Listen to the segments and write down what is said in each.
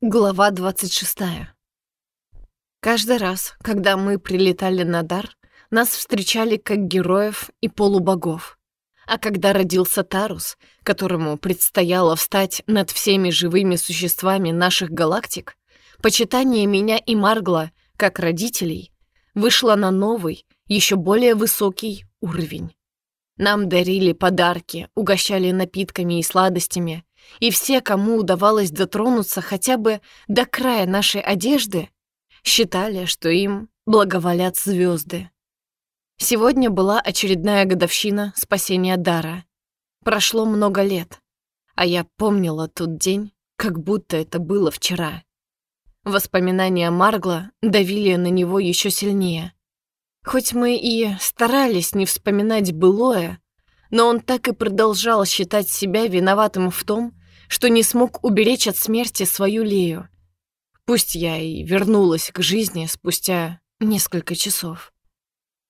Глава 26. Каждый раз, когда мы прилетали на дар, нас встречали как героев и полубогов. А когда родился Тарус, которому предстояло встать над всеми живыми существами наших галактик, почитание меня и Маргла, как родителей, вышло на новый, еще более высокий уровень. Нам дарили подарки, угощали напитками и сладостями, и все, кому удавалось дотронуться хотя бы до края нашей одежды, считали, что им благоволят звезды. Сегодня была очередная годовщина спасения Дара. Прошло много лет, а я помнила тот день, как будто это было вчера. Воспоминания Маргла давили на него еще сильнее. Хоть мы и старались не вспоминать былое, но он так и продолжал считать себя виноватым в том, что не смог уберечь от смерти свою Лею. Пусть я и вернулась к жизни спустя несколько часов.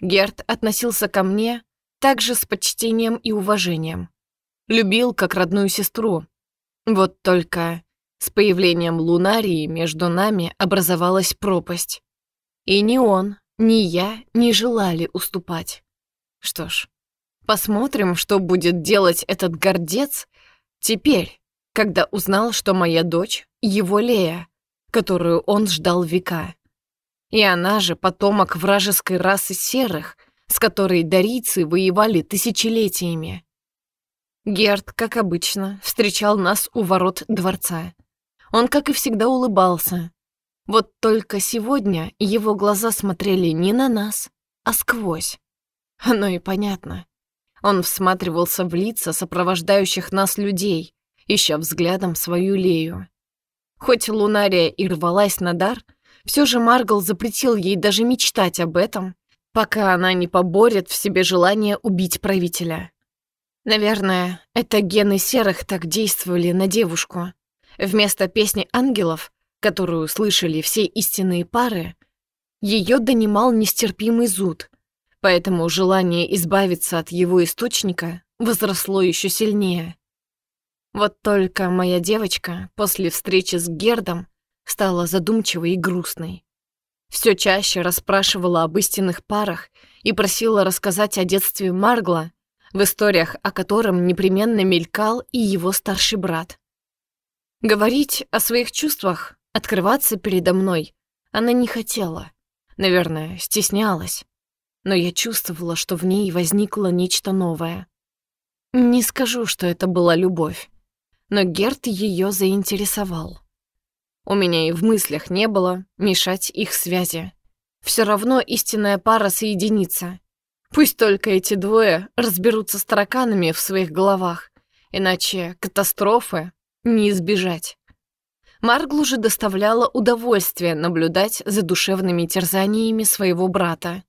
Герт относился ко мне также с почтением и уважением. Любил как родную сестру. Вот только с появлением Лунарии между нами образовалась пропасть. И ни он, ни я не желали уступать. Что ж, посмотрим, что будет делать этот гордец теперь, когда узнал, что моя дочь — его Лея, которую он ждал века. И она же потомок вражеской расы серых, с которой дарийцы воевали тысячелетиями. Герд, как обычно, встречал нас у ворот дворца. Он, как и всегда, улыбался. Вот только сегодня его глаза смотрели не на нас, а сквозь. Оно и понятно. Он всматривался в лица сопровождающих нас людей, ища взглядом свою Лею. Хоть Лунария и рвалась на дар, все же Маргал запретил ей даже мечтать об этом, пока она не поборет в себе желание убить правителя. Наверное, это гены серых так действовали на девушку. Вместо песни ангелов, которую слышали все истинные пары, ее донимал нестерпимый зуд, поэтому желание избавиться от его источника возросло еще сильнее. Вот только моя девочка после встречи с Гердом стала задумчивой и грустной. Все чаще расспрашивала об истинных парах и просила рассказать о детстве Маргла, в историях о котором непременно мелькал и его старший брат. Говорить о своих чувствах, открываться передо мной она не хотела. Наверное, стеснялась. Но я чувствовала, что в ней возникло нечто новое. Не скажу, что это была любовь но Герт ее заинтересовал. У меня и в мыслях не было мешать их связи. Все равно истинная пара соединится. Пусть только эти двое разберутся с тараканами в своих головах, иначе катастрофы не избежать. Марглу же доставляло удовольствие наблюдать за душевными терзаниями своего брата.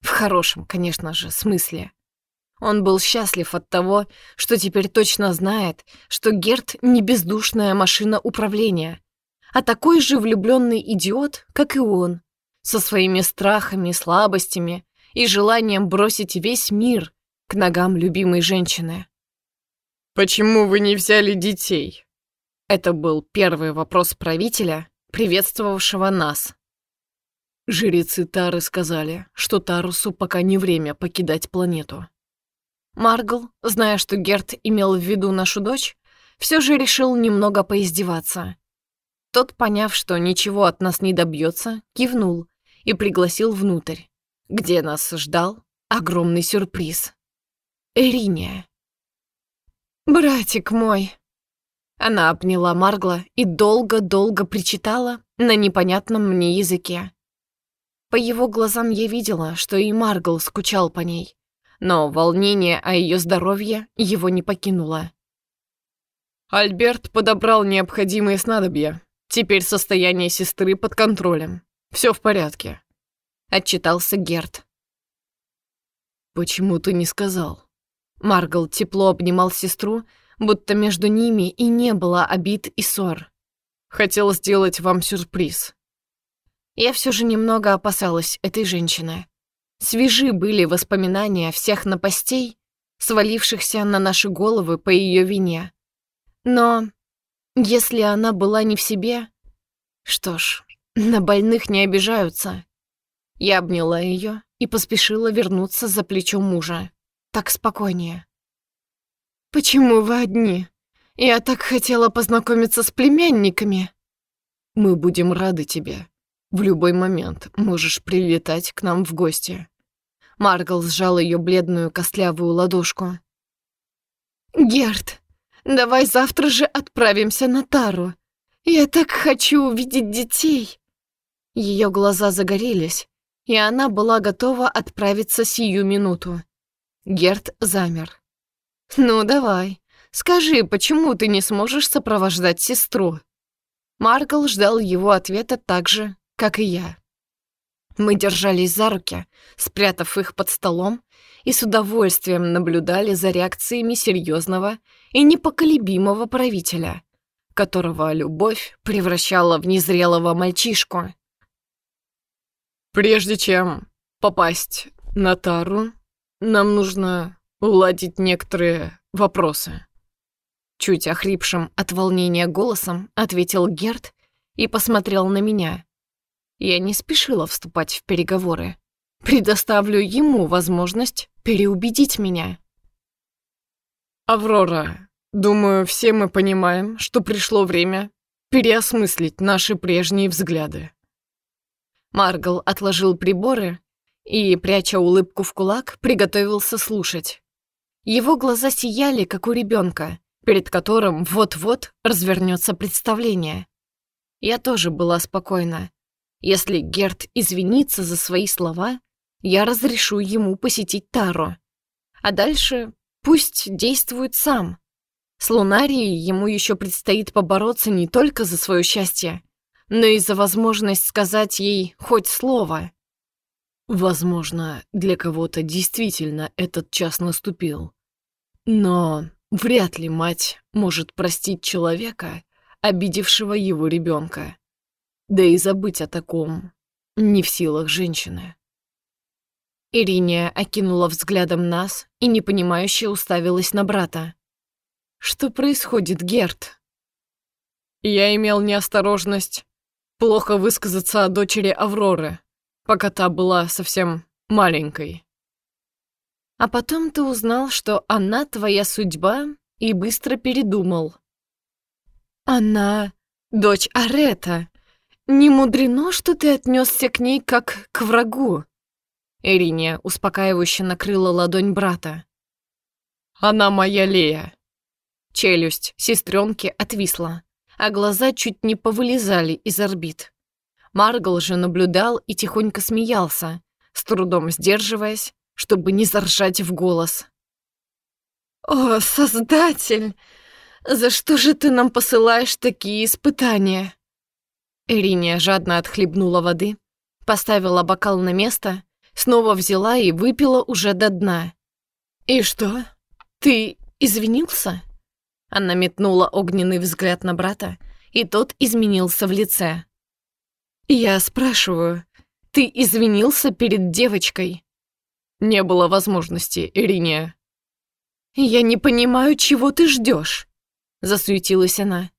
В хорошем, конечно же, смысле. Он был счастлив от того, что теперь точно знает, что Герт не бездушная машина управления, а такой же влюбленный идиот, как и он, со своими страхами, слабостями и желанием бросить весь мир к ногам любимой женщины. «Почему вы не взяли детей?» Это был первый вопрос правителя, приветствовавшего нас. Жрецы Тары сказали, что Тарусу пока не время покидать планету. Маргл, зная, что Герт имел в виду нашу дочь, все же решил немного поиздеваться. Тот, поняв, что ничего от нас не добьется, кивнул и пригласил внутрь, где нас ждал огромный сюрприз. Эриния. «Братик мой!» Она обняла Маргла и долго-долго причитала на непонятном мне языке. По его глазам я видела, что и Маргл скучал по ней но волнение о ее здоровье его не покинуло. Альберт подобрал необходимые снадобья. Теперь состояние сестры под контролем. Все в порядке. Отчитался Герт. «Почему ты не сказал?» Маргал тепло обнимал сестру, будто между ними и не было обид и ссор. «Хотел сделать вам сюрприз». Я все же немного опасалась этой женщины. Свежи были воспоминания всех напастей, свалившихся на наши головы по ее вине. Но если она была не в себе, Что ж, на больных не обижаются. Я обняла ее и поспешила вернуться за плечо мужа. Так спокойнее. «Почему вы одни? Я так хотела познакомиться с племянниками». «Мы будем рады тебе. В любой момент можешь прилетать к нам в гости». Маргал сжал ее бледную костлявую ладошку. «Герт, давай завтра же отправимся на Тару. Я так хочу увидеть детей!» Ее глаза загорелись, и она была готова отправиться сию минуту. Герт замер. «Ну, давай, скажи, почему ты не сможешь сопровождать сестру?» Маркл ждал его ответа так же, как и я. Мы держались за руки, спрятав их под столом, и с удовольствием наблюдали за реакциями серьезного и непоколебимого правителя, которого любовь превращала в незрелого мальчишку. «Прежде чем попасть на Тару, нам нужно уладить некоторые вопросы». Чуть охрипшим от волнения голосом ответил Герт и посмотрел на меня. Я не спешила вступать в переговоры. Предоставлю ему возможность переубедить меня. «Аврора, Думаю, все мы понимаем, что пришло время переосмыслить наши прежние взгляды. Маргал отложил приборы и, пряча улыбку в кулак, приготовился слушать. Его глаза сияли, как у ребенка, перед которым вот-вот развернется представление. Я тоже была спокойна. Если Герт извинится за свои слова, я разрешу ему посетить Тару. А дальше пусть действует сам. С Лунарией ему еще предстоит побороться не только за свое счастье, но и за возможность сказать ей хоть слово. Возможно, для кого-то действительно этот час наступил. Но вряд ли мать может простить человека, обидевшего его ребенка. Да и забыть о таком не в силах женщины. Ириния окинула взглядом нас и непонимающе уставилась на брата. Что происходит, Герт? Я имел неосторожность плохо высказаться о дочери Авроры, пока та была совсем маленькой. А потом ты узнал, что она твоя судьба, и быстро передумал. Она дочь Арета. Не мудрено, что ты отнесся к ней как к врагу. Ириния успокаивающе накрыла ладонь брата. Она моя Лея. Челюсть сестренки отвисла, а глаза чуть не повылезали из орбит. Маргал же наблюдал и тихонько смеялся, с трудом сдерживаясь, чтобы не заржать в голос. «О, Создатель! За что же ты нам посылаешь такие испытания?» Ириния жадно отхлебнула воды, поставила бокал на место, снова взяла и выпила уже до дна. «И что? Ты извинился?» Она метнула огненный взгляд на брата, и тот изменился в лице. «Я спрашиваю, ты извинился перед девочкой?» «Не было возможности, Ириния». «Я не понимаю, чего ты ждешь», — засуетилась она.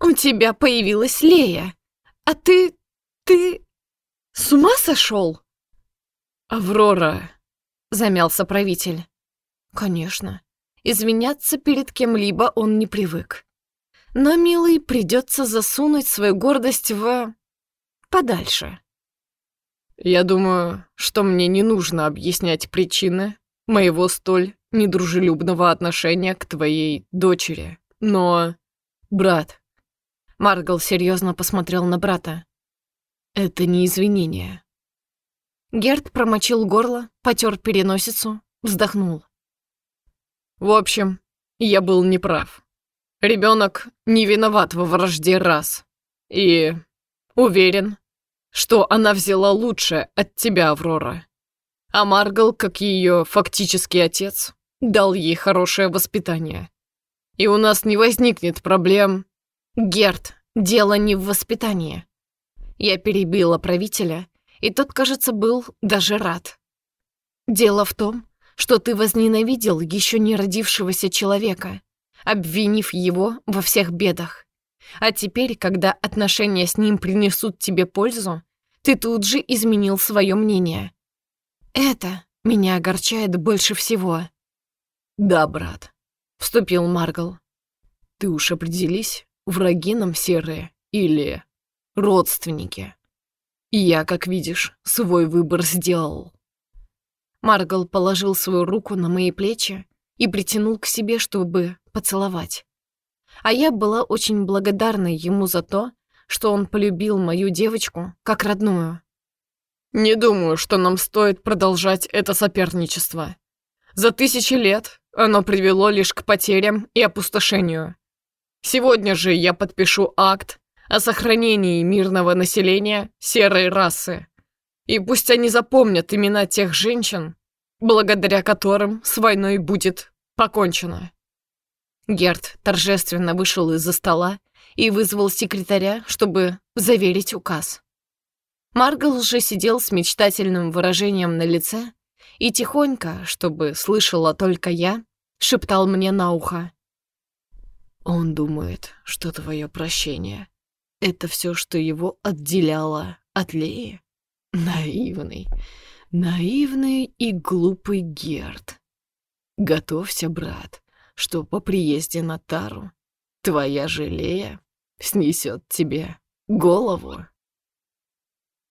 «У тебя появилась Лея, а ты... ты... с ума сошел?» «Аврора», — замялся правитель. «Конечно, Извиняться перед кем-либо он не привык. Но, милый, придется засунуть свою гордость в... подальше. Я думаю, что мне не нужно объяснять причины моего столь недружелюбного отношения к твоей дочери. Но... Брат... Маргал серьезно посмотрел на брата. Это не извинение. Герд промочил горло, потер переносицу, вздохнул. В общем, я был неправ. Ребенок не виноват во вражде раз. И уверен, что она взяла лучшее от тебя, Аврора. А Маргал, как ее фактический отец, дал ей хорошее воспитание. И у нас не возникнет проблем. Герт, дело не в воспитании. Я перебила правителя, и тот, кажется, был даже рад. Дело в том, что ты возненавидел еще не родившегося человека, обвинив его во всех бедах. А теперь, когда отношения с ним принесут тебе пользу, ты тут же изменил свое мнение. Это меня огорчает больше всего. Да, брат, вступил Маргл. Ты уж определись, враги нам серые или родственники. И я, как видишь, свой выбор сделал. Маргл положил свою руку на мои плечи и притянул к себе, чтобы поцеловать. А я была очень благодарна ему за то, что он полюбил мою девочку как родную. «Не думаю, что нам стоит продолжать это соперничество. За тысячи лет оно привело лишь к потерям и опустошению. Сегодня же я подпишу акт о сохранении мирного населения серой расы. И пусть они запомнят имена тех женщин, благодаря которым с войной будет покончено. Герд торжественно вышел из-за стола и вызвал секретаря, чтобы заверить указ. Маргал же сидел с мечтательным выражением на лице и тихонько, чтобы слышала только я, шептал мне на ухо. «Он думает, что твое прощение — это все, что его отделяло от Леи?» Наивный, наивный и глупый Герд. Готовься, брат, что по приезде на Тару твоя желея снесет тебе голову.